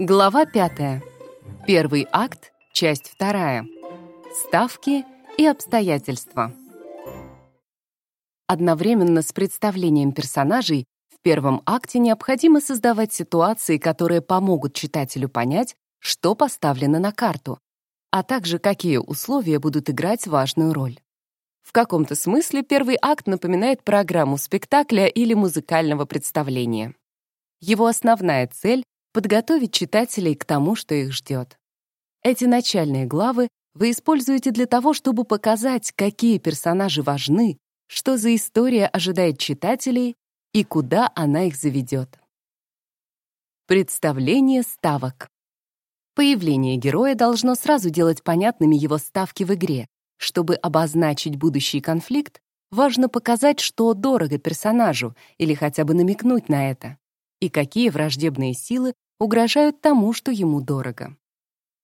Глава пятая. Первый акт, часть вторая. Ставки и обстоятельства. Одновременно с представлением персонажей в первом акте необходимо создавать ситуации, которые помогут читателю понять, что поставлено на карту, а также какие условия будут играть важную роль. В каком-то смысле первый акт напоминает программу спектакля или музыкального представления. Его основная цель — подготовить читателей к тому, что их ждет. Эти начальные главы вы используете для того, чтобы показать, какие персонажи важны, что за история ожидает читателей и куда она их заведет. Представление ставок. Появление героя должно сразу делать понятными его ставки в игре. Чтобы обозначить будущий конфликт, важно показать, что дорого персонажу, или хотя бы намекнуть на это, и какие враждебные силы угрожают тому, что ему дорого.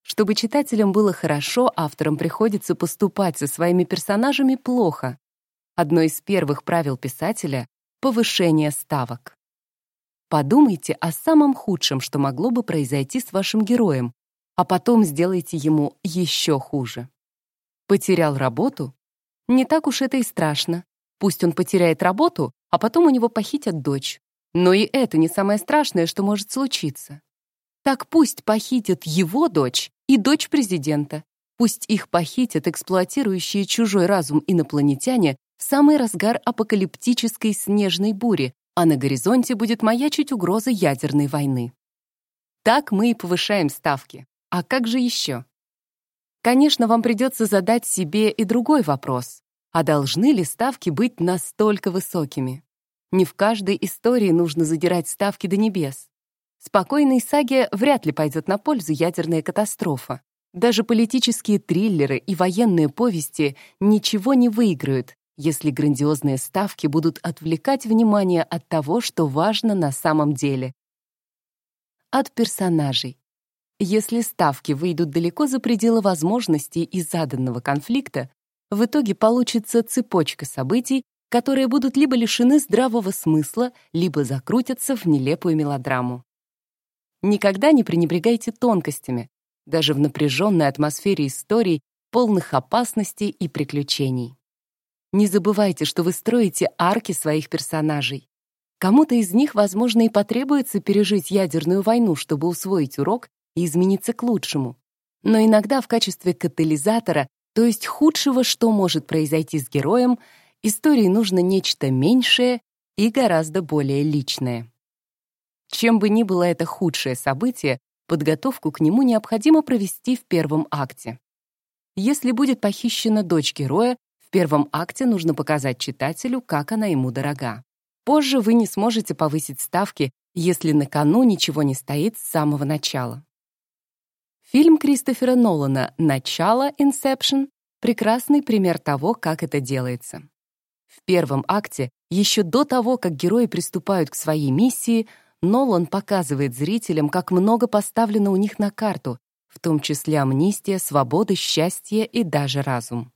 Чтобы читателям было хорошо, авторам приходится поступать со своими персонажами плохо. Одно из первых правил писателя — повышение ставок. Подумайте о самом худшем, что могло бы произойти с вашим героем, а потом сделайте ему еще хуже. Потерял работу? Не так уж это и страшно. Пусть он потеряет работу, а потом у него похитят дочь. Но и это не самое страшное, что может случиться. Так пусть похитят его дочь и дочь президента. Пусть их похитят эксплуатирующие чужой разум инопланетяне в самый разгар апокалиптической снежной бури, а на горизонте будет маячить угроза ядерной войны. Так мы и повышаем ставки. А как же еще? Конечно, вам придется задать себе и другой вопрос. А должны ли ставки быть настолько высокими? Не в каждой истории нужно задирать ставки до небес. Спокойной саге вряд ли пойдет на пользу ядерная катастрофа. Даже политические триллеры и военные повести ничего не выиграют, если грандиозные ставки будут отвлекать внимание от того, что важно на самом деле. От персонажей. Если ставки выйдут далеко за пределы возможностей и заданного конфликта, в итоге получится цепочка событий, которые будут либо лишены здравого смысла, либо закрутятся в нелепую мелодраму. Никогда не пренебрегайте тонкостями, даже в напряженной атмосфере историй, полных опасностей и приключений. Не забывайте, что вы строите арки своих персонажей. Кому-то из них, возможно, и потребуется пережить ядерную войну, чтобы усвоить урок и измениться к лучшему. Но иногда в качестве катализатора, то есть худшего, что может произойти с героем, истории нужно нечто меньшее и гораздо более личное. Чем бы ни было это худшее событие, подготовку к нему необходимо провести в первом акте. Если будет похищена дочь героя, в первом акте нужно показать читателю, как она ему дорога. Позже вы не сможете повысить ставки, если на кону ничего не стоит с самого начала. Фильм Кристофера Нолана «Начало. Inception» — прекрасный пример того, как это делается. В первом акте, еще до того, как герои приступают к своей миссии, Нолан показывает зрителям, как много поставлено у них на карту, в том числе амнистия, свобода, счастье и даже разум.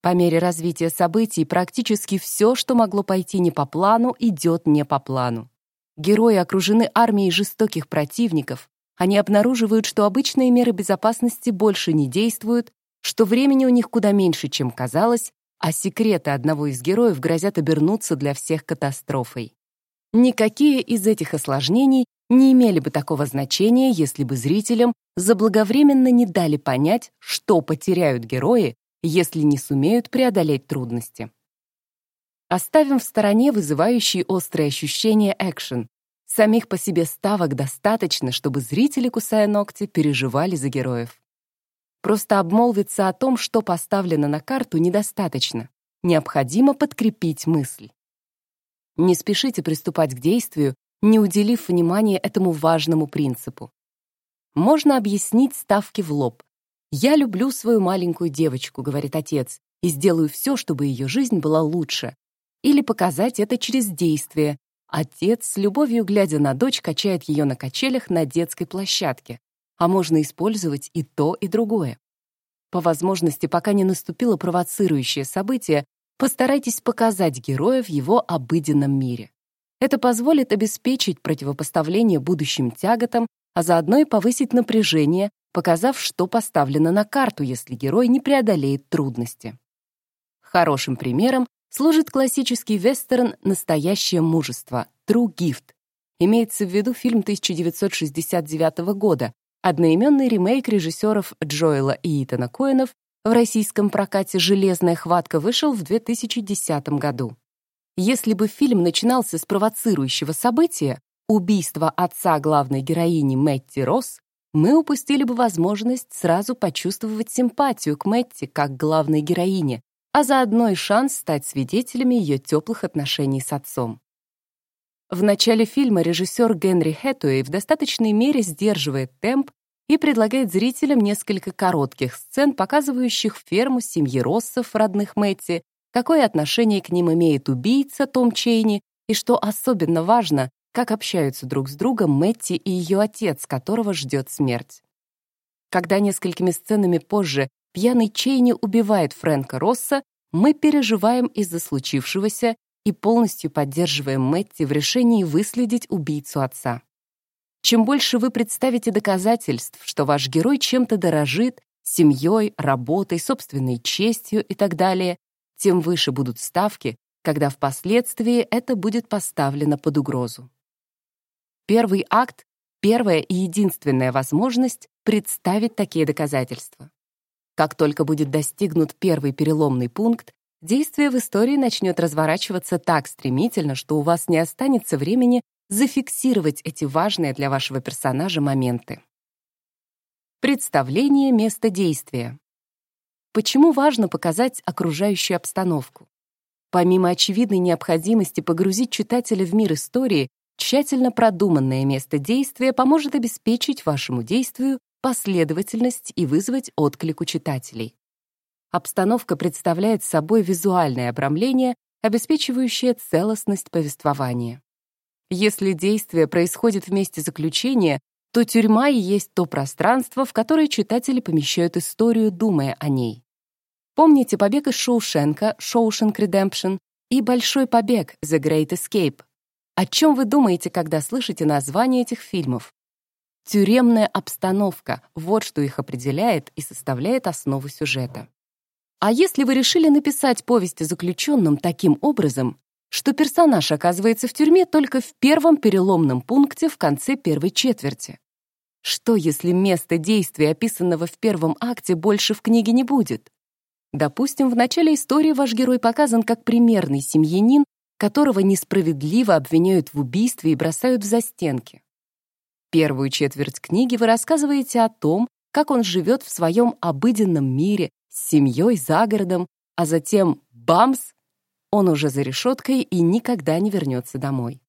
По мере развития событий практически все, что могло пойти не по плану, идет не по плану. Герои окружены армией жестоких противников, они обнаруживают, что обычные меры безопасности больше не действуют, что времени у них куда меньше, чем казалось, а секреты одного из героев грозят обернуться для всех катастрофой. Никакие из этих осложнений не имели бы такого значения, если бы зрителям заблаговременно не дали понять, что потеряют герои, если не сумеют преодолеть трудности. Оставим в стороне вызывающие острые ощущения экшен, Самих по себе ставок достаточно, чтобы зрители, кусая ногти, переживали за героев. Просто обмолвиться о том, что поставлено на карту, недостаточно. Необходимо подкрепить мысль. Не спешите приступать к действию, не уделив внимания этому важному принципу. Можно объяснить ставки в лоб. «Я люблю свою маленькую девочку», — говорит отец, «и сделаю все, чтобы ее жизнь была лучше». Или показать это через действие, Отец, с любовью глядя на дочь, качает ее на качелях на детской площадке. А можно использовать и то, и другое. По возможности, пока не наступило провоцирующее событие, постарайтесь показать героя в его обыденном мире. Это позволит обеспечить противопоставление будущим тяготам, а заодно и повысить напряжение, показав, что поставлено на карту, если герой не преодолеет трудности. Хорошим примером служит классический вестерн «Настоящее мужество» True Gift. Имеется в виду фильм 1969 года, одноименный ремейк режиссеров Джоэла и Итана Коэнов в российском прокате «Железная хватка» вышел в 2010 году. Если бы фильм начинался с провоцирующего события, убийства отца главной героини Мэтти Росс, мы упустили бы возможность сразу почувствовать симпатию к Мэтти как главной героине, а заодно и шанс стать свидетелями ее теплых отношений с отцом. В начале фильма режиссер Генри Хэттуэй в достаточной мере сдерживает темп и предлагает зрителям несколько коротких сцен, показывающих ферму семьи Россов, родных Мэтти, какое отношение к ним имеет убийца Том Чейни и, что особенно важно, как общаются друг с другом Мэтти и ее отец, которого ждет смерть. Когда несколькими сценами позже пьяный Чейни убивает Фрэнка Росса, мы переживаем из-за случившегося и полностью поддерживаем Мэтти в решении выследить убийцу отца. Чем больше вы представите доказательств, что ваш герой чем-то дорожит, семьей, работой, собственной честью и так далее, тем выше будут ставки, когда впоследствии это будет поставлено под угрозу. Первый акт — первая и единственная возможность представить такие доказательства. Как только будет достигнут первый переломный пункт, действие в истории начнет разворачиваться так стремительно, что у вас не останется времени зафиксировать эти важные для вашего персонажа моменты. Представление места действия. Почему важно показать окружающую обстановку? Помимо очевидной необходимости погрузить читателя в мир истории, тщательно продуманное место действия поможет обеспечить вашему действию последовательность и вызвать отклик у читателей. Обстановка представляет собой визуальное обрамление, обеспечивающее целостность повествования. Если действие происходит в месте заключения, то тюрьма и есть то пространство, в которое читатели помещают историю, думая о ней. Помните «Побег из Шоушенка» «Шоушенк Redemption» и «Большой побег» «The Great Escape». О чем вы думаете, когда слышите название этих фильмов? Тюремная обстановка — вот что их определяет и составляет основу сюжета. А если вы решили написать повесть о заключенном таким образом, что персонаж оказывается в тюрьме только в первом переломном пункте в конце первой четверти? Что, если место действия, описанного в первом акте, больше в книге не будет? Допустим, в начале истории ваш герой показан как примерный семьянин, которого несправедливо обвиняют в убийстве и бросают в застенки. Первую четверть книги вы рассказываете о том, как он живет в своем обыденном мире с семьей за городом, а затем бамс, он уже за решеткой и никогда не вернется домой.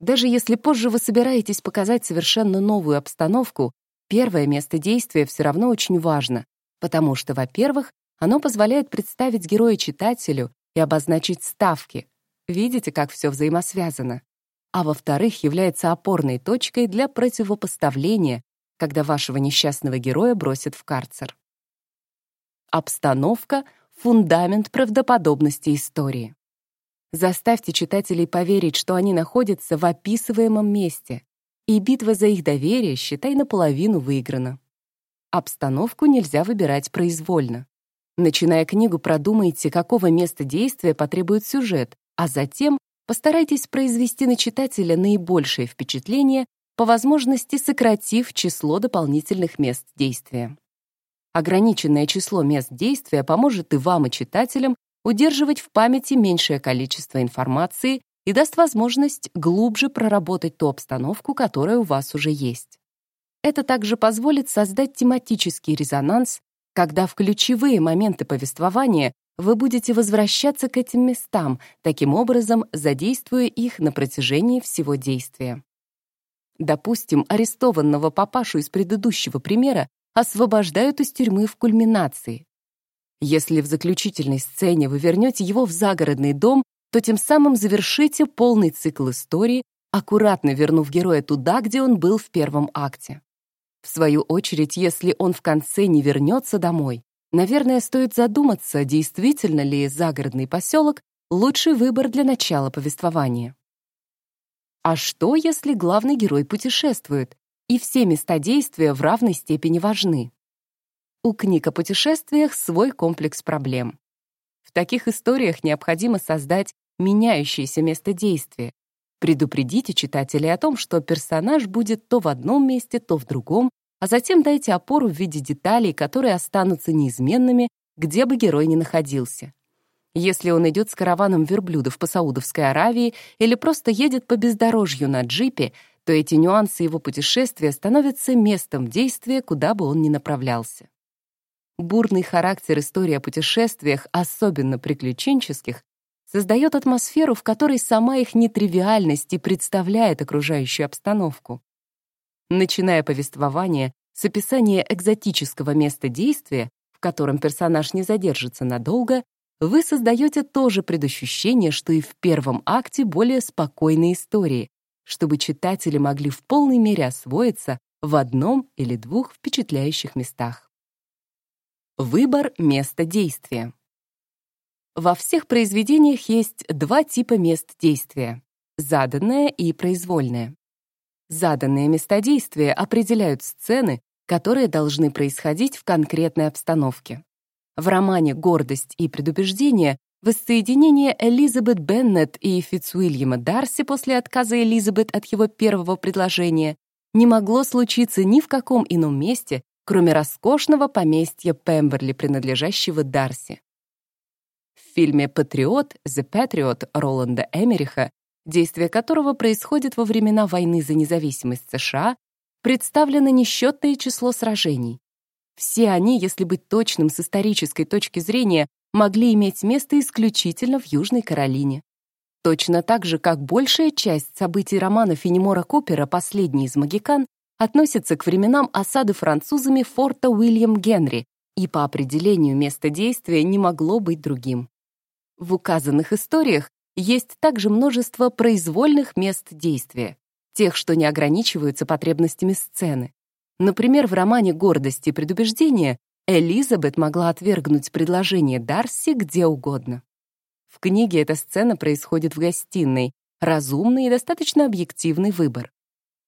Даже если позже вы собираетесь показать совершенно новую обстановку, первое место действия все равно очень важно, потому что, во-первых, оно позволяет представить героя читателю и обозначить ставки. Видите, как все взаимосвязано? а во-вторых, является опорной точкой для противопоставления, когда вашего несчастного героя бросят в карцер. Обстановка — фундамент правдоподобности истории. Заставьте читателей поверить, что они находятся в описываемом месте, и битва за их доверие, считай, наполовину выиграна. Обстановку нельзя выбирать произвольно. Начиная книгу, продумайте, какого места действия потребует сюжет, а затем Постарайтесь произвести на читателя наибольшее впечатление, по возможности сократив число дополнительных мест действия. Ограниченное число мест действия поможет и вам, и читателям удерживать в памяти меньшее количество информации и даст возможность глубже проработать ту обстановку, которая у вас уже есть. Это также позволит создать тематический резонанс, когда в ключевые моменты повествования вы будете возвращаться к этим местам, таким образом задействуя их на протяжении всего действия. Допустим, арестованного папашу из предыдущего примера освобождают из тюрьмы в кульминации. Если в заключительной сцене вы вернете его в загородный дом, то тем самым завершите полный цикл истории, аккуратно вернув героя туда, где он был в первом акте. В свою очередь, если он в конце не вернется домой, Наверное, стоит задуматься, действительно ли загородный поселок лучший выбор для начала повествования. А что, если главный герой путешествует, и все места действия в равной степени важны? У книг о путешествиях свой комплекс проблем. В таких историях необходимо создать меняющееся место действия. Предупредите читателей о том, что персонаж будет то в одном месте, то в другом, а затем дайте опору в виде деталей, которые останутся неизменными, где бы герой ни находился. Если он идет с караваном верблюдов по Саудовской Аравии или просто едет по бездорожью на джипе, то эти нюансы его путешествия становятся местом действия, куда бы он ни направлялся. Бурный характер истории о путешествиях, особенно приключенческих, создает атмосферу, в которой сама их нетривиальность и представляет окружающую обстановку. Начиная повествование с описания экзотического места действия, в котором персонаж не задержится надолго, вы создаете тоже предощущение, что и в первом акте более спокойной истории, чтобы читатели могли в полной мере освоиться в одном или двух впечатляющих местах. Выбор места действия. Во всех произведениях есть два типа мест действия — заданное и произвольное. Заданные места действия определяют сцены, которые должны происходить в конкретной обстановке. В романе «Гордость и предубеждение» воссоединение Элизабет Беннет и Фицуильяма Дарси после отказа Элизабет от его первого предложения не могло случиться ни в каком ином месте, кроме роскошного поместья Пемберли, принадлежащего Дарси. В фильме «Патриот» «The Patriot» Роланда Эмериха действие которого происходит во времена войны за независимость США, представлено несчетное число сражений. Все они, если быть точным с исторической точки зрения, могли иметь место исключительно в Южной Каролине. Точно так же, как большая часть событий романа Фенемора Копера «Последний из магикан» относится к временам осады французами форта Уильям Генри, и по определению место действия не могло быть другим. В указанных историях есть также множество произвольных мест действия, тех, что не ограничиваются потребностями сцены. Например, в романе «Гордость и предубеждение» Элизабет могла отвергнуть предложение Дарси где угодно. В книге эта сцена происходит в гостиной, разумный и достаточно объективный выбор.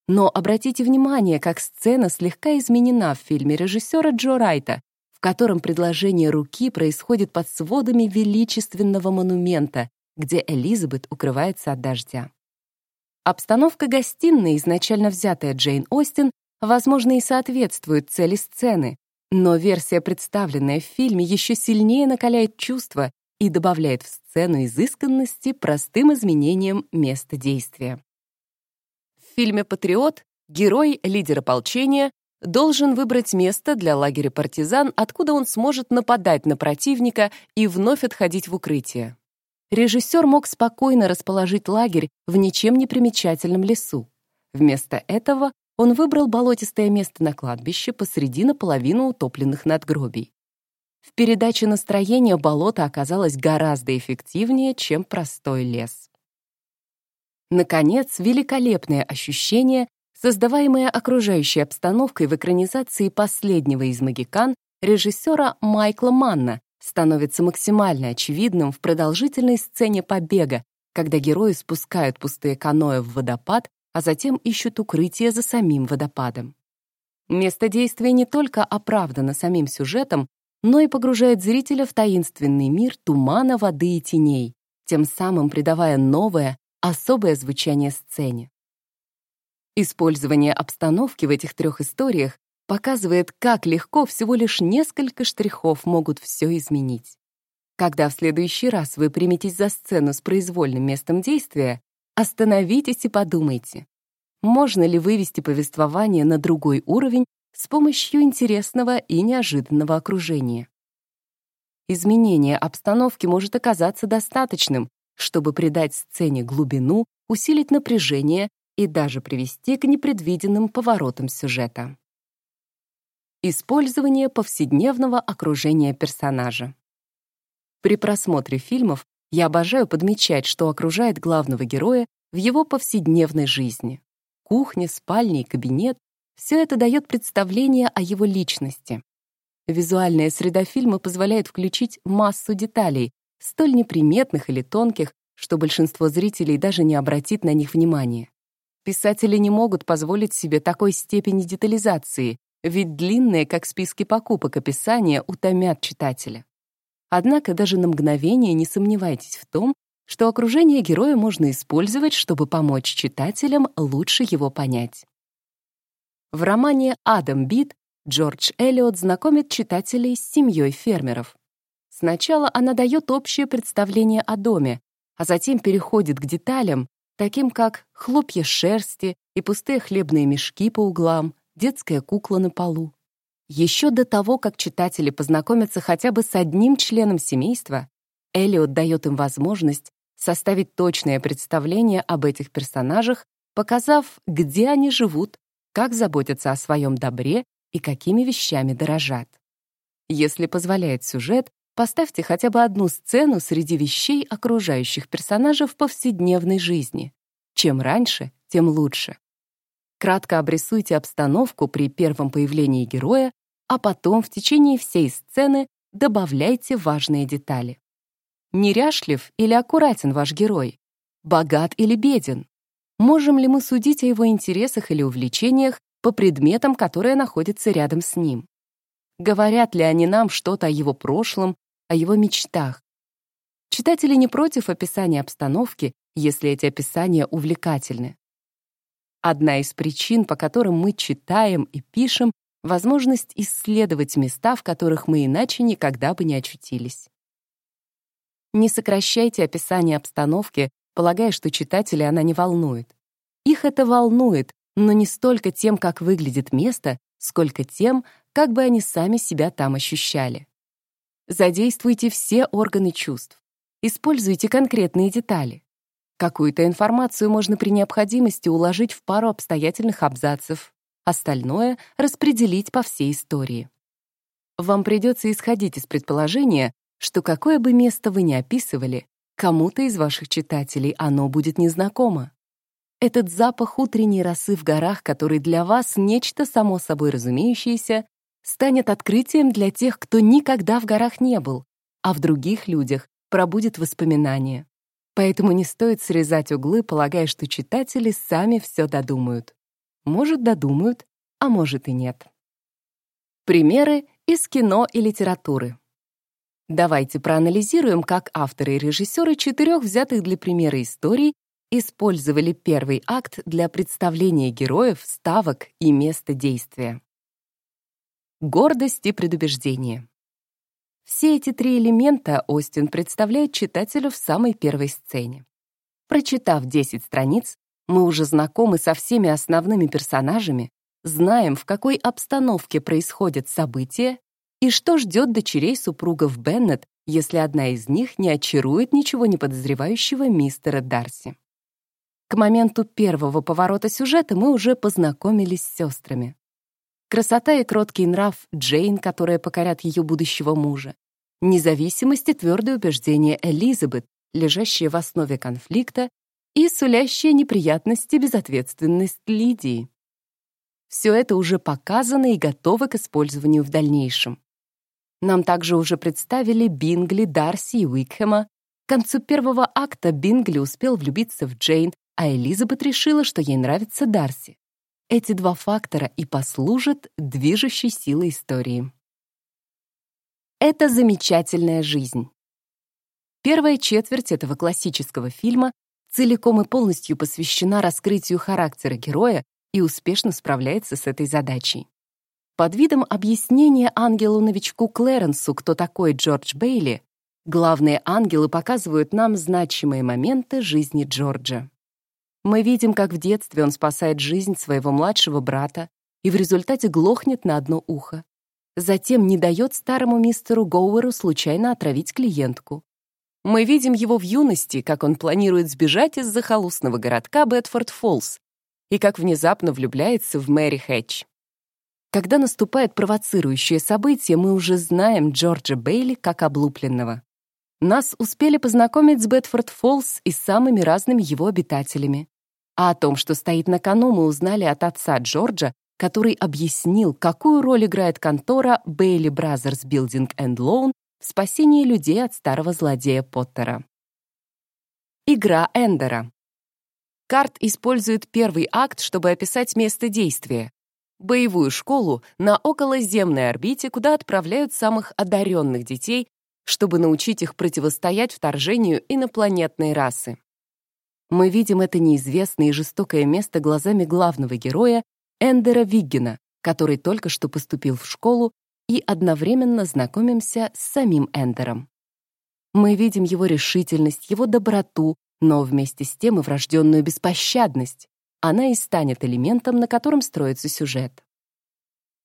Но обратите внимание, как сцена слегка изменена в фильме режиссера Джо Райта, в котором предложение руки происходит под сводами величественного монумента, где Элизабет укрывается от дождя. Обстановка гостиной, изначально взятая Джейн Остин, возможно, и соответствует цели сцены, но версия, представленная в фильме, еще сильнее накаляет чувства и добавляет в сцену изысканности простым изменением места действия. В фильме «Патриот» герой, лидер ополчения, должен выбрать место для лагеря партизан, откуда он сможет нападать на противника и вновь отходить в укрытие режиссер мог спокойно расположить лагерь в ничем не примечательном лесу. Вместо этого он выбрал болотистое место на кладбище посреди наполовину утопленных надгробий. В передаче настроения болото оказалось гораздо эффективнее, чем простой лес. Наконец, великолепное ощущение, создаваемое окружающей обстановкой в экранизации последнего из «Магикан» режиссера Майкла Манна, становится максимально очевидным в продолжительной сцене побега, когда герои спускают пустые каноэ в водопад, а затем ищут укрытие за самим водопадом. Место действия не только оправдано самим сюжетом, но и погружает зрителя в таинственный мир тумана, воды и теней, тем самым придавая новое, особое звучание сцене. Использование обстановки в этих трех историях показывает, как легко всего лишь несколько штрихов могут все изменить. Когда в следующий раз вы приметесь за сцену с произвольным местом действия, остановитесь и подумайте, можно ли вывести повествование на другой уровень с помощью интересного и неожиданного окружения. Изменение обстановки может оказаться достаточным, чтобы придать сцене глубину, усилить напряжение и даже привести к непредвиденным поворотам сюжета. Использование повседневного окружения персонажа. При просмотре фильмов я обожаю подмечать, что окружает главного героя в его повседневной жизни. Кухня, спальня и кабинет — все это дает представление о его личности. Визуальная среда фильма позволяет включить массу деталей, столь неприметных или тонких, что большинство зрителей даже не обратит на них внимания. Писатели не могут позволить себе такой степени детализации, ведь длинные, как списки покупок, описания утомят читателя. Однако даже на мгновение не сомневайтесь в том, что окружение героя можно использовать, чтобы помочь читателям лучше его понять. В романе «Адам Бит» Джордж Эллиот знакомит читателей с семьей фермеров. Сначала она дает общее представление о доме, а затем переходит к деталям, таким как хлопья шерсти и пустые хлебные мешки по углам, детская кукла на полу. Еще до того, как читатели познакомятся хотя бы с одним членом семейства, Эллиот дает им возможность составить точное представление об этих персонажах, показав, где они живут, как заботятся о своем добре и какими вещами дорожат. Если позволяет сюжет, поставьте хотя бы одну сцену среди вещей окружающих персонажей в повседневной жизни. Чем раньше, тем лучше. Кратко обрисуйте обстановку при первом появлении героя, а потом в течение всей сцены добавляйте важные детали. Неряшлив или аккуратен ваш герой? Богат или беден? Можем ли мы судить о его интересах или увлечениях по предметам, которые находятся рядом с ним? Говорят ли они нам что-то о его прошлом, о его мечтах? Читатели не против описания обстановки, если эти описания увлекательны. Одна из причин, по которым мы читаем и пишем, возможность исследовать места, в которых мы иначе никогда бы не очутились. Не сокращайте описание обстановки, полагая, что читателя она не волнует. Их это волнует, но не столько тем, как выглядит место, сколько тем, как бы они сами себя там ощущали. Задействуйте все органы чувств. Используйте конкретные детали. Какую-то информацию можно при необходимости уложить в пару обстоятельных абзацев, остальное распределить по всей истории. Вам придется исходить из предположения, что какое бы место вы ни описывали, кому-то из ваших читателей оно будет незнакомо. Этот запах утренней росы в горах, который для вас нечто само собой разумеющееся, станет открытием для тех, кто никогда в горах не был, а в других людях пробудет воспоминания. Поэтому не стоит срезать углы, полагая, что читатели сами все додумают. Может, додумают, а может и нет. Примеры из кино и литературы. Давайте проанализируем, как авторы и режиссеры четырех взятых для примера историй использовали первый акт для представления героев, ставок и места действия. Гордость и предубеждение. Все эти три элемента Остин представляет читателю в самой первой сцене. Прочитав 10 страниц, мы уже знакомы со всеми основными персонажами, знаем, в какой обстановке происходят события и что ждет дочерей супругов Беннет, если одна из них не очарует ничего не подозревающего мистера Дарси? К моменту первого поворота сюжета мы уже познакомились с сестрами. Красота и кроткий нрав Джейн, которая покорят ее будущего мужа. Независимость и твердое убеждение Элизабет, лежащие в основе конфликта, и сулящая неприятности безответственность Лидии. Все это уже показано и готово к использованию в дальнейшем. Нам также уже представили Бингли, Дарси и Уикхема. К концу первого акта Бингли успел влюбиться в Джейн, а Элизабет решила, что ей нравится Дарси. Эти два фактора и послужат движущей силой истории. Это замечательная жизнь. Первая четверть этого классического фильма целиком и полностью посвящена раскрытию характера героя и успешно справляется с этой задачей. Под видом объяснения ангелу-новичку Клэренсу, кто такой Джордж Бейли, главные ангелы показывают нам значимые моменты жизни Джорджа. Мы видим, как в детстве он спасает жизнь своего младшего брата и в результате глохнет на одно ухо. Затем не дает старому мистеру Гоуэру случайно отравить клиентку. Мы видим его в юности, как он планирует сбежать из захолустного городка Бетфорд-Фоллс и как внезапно влюбляется в Мэри Хэтч. Когда наступает провоцирующее событие, мы уже знаем Джорджа Бейли как облупленного. Нас успели познакомить с Бетфорд-Фоллс и самыми разными его обитателями. А о том, что стоит на кону, мы узнали от отца Джорджа, который объяснил, какую роль играет контора Bailey Brothers Building and Loan в спасении людей от старого злодея Поттера. Игра Эндера. Карт использует первый акт, чтобы описать место действия. Боевую школу на околоземной орбите, куда отправляют самых одаренных детей, чтобы научить их противостоять вторжению инопланетной расы. Мы видим это неизвестное и жестокое место глазами главного героя Эндера Виггена, который только что поступил в школу, и одновременно знакомимся с самим Эндером. Мы видим его решительность, его доброту, но вместе с тем и врожденную беспощадность. Она и станет элементом, на котором строится сюжет.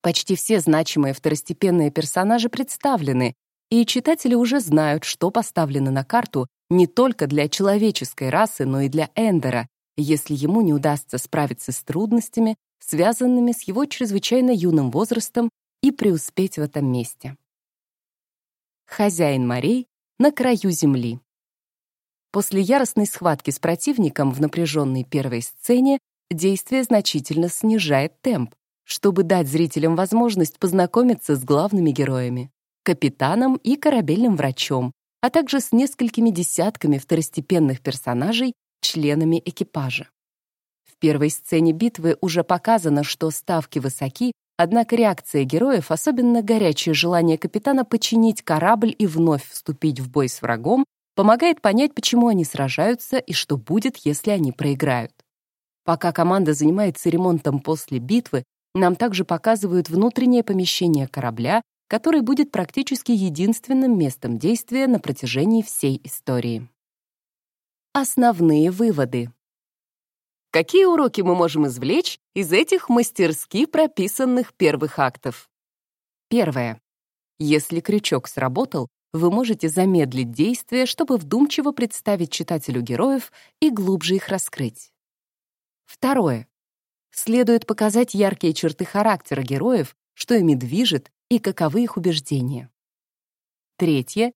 Почти все значимые второстепенные персонажи представлены, и читатели уже знают, что поставлено на карту не только для человеческой расы, но и для Эндера, если ему не удастся справиться с трудностями, связанными с его чрезвычайно юным возрастом, и преуспеть в этом месте. Хозяин морей на краю земли. После яростной схватки с противником в напряженной первой сцене действие значительно снижает темп, чтобы дать зрителям возможность познакомиться с главными героями, капитаном и корабельным врачом, а также с несколькими десятками второстепенных персонажей, членами экипажа. В первой сцене битвы уже показано, что ставки высоки, однако реакция героев, особенно горячее желание капитана починить корабль и вновь вступить в бой с врагом, помогает понять, почему они сражаются и что будет, если они проиграют. Пока команда занимается ремонтом после битвы, нам также показывают внутреннее помещение корабля, который будет практически единственным местом действия на протяжении всей истории. Основные выводы. Какие уроки мы можем извлечь из этих мастерски прописанных первых актов? Первое. Если крючок сработал, вы можете замедлить действие, чтобы вдумчиво представить читателю героев и глубже их раскрыть. Второе. Следует показать яркие черты характера героев, что ими движет и каковы их убеждения. Третье.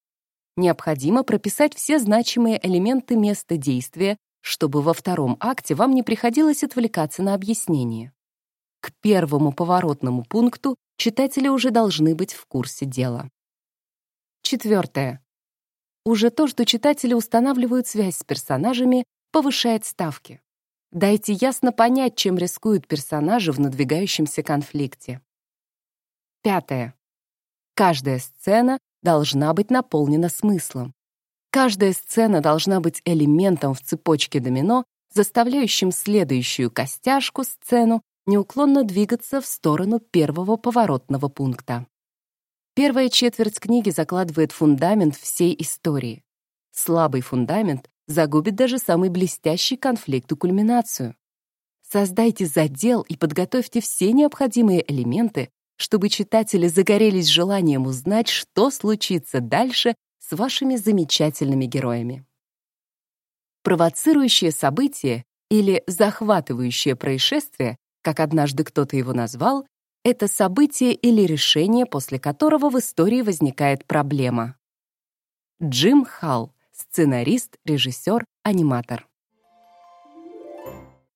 Необходимо прописать все значимые элементы места действия, чтобы во втором акте вам не приходилось отвлекаться на объяснение. К первому поворотному пункту читатели уже должны быть в курсе дела. Четвертое. Уже то, что читатели устанавливают связь с персонажами, повышает ставки. Дайте ясно понять, чем рискуют персонажи в надвигающемся конфликте. Пятое. Каждая сцена должна быть наполнена смыслом. Каждая сцена должна быть элементом в цепочке домино, заставляющим следующую костяшку сцену неуклонно двигаться в сторону первого поворотного пункта. Первая четверть книги закладывает фундамент всей истории. Слабый фундамент загубит даже самый блестящий конфликт и кульминацию. Создайте задел и подготовьте все необходимые элементы, чтобы читатели загорелись желанием узнать, что случится дальше с вашими замечательными героями. Провоцирующее событие или захватывающее происшествие, как однажды кто-то его назвал, это событие или решение, после которого в истории возникает проблема. Джим Халл, сценарист, режиссер, аниматор.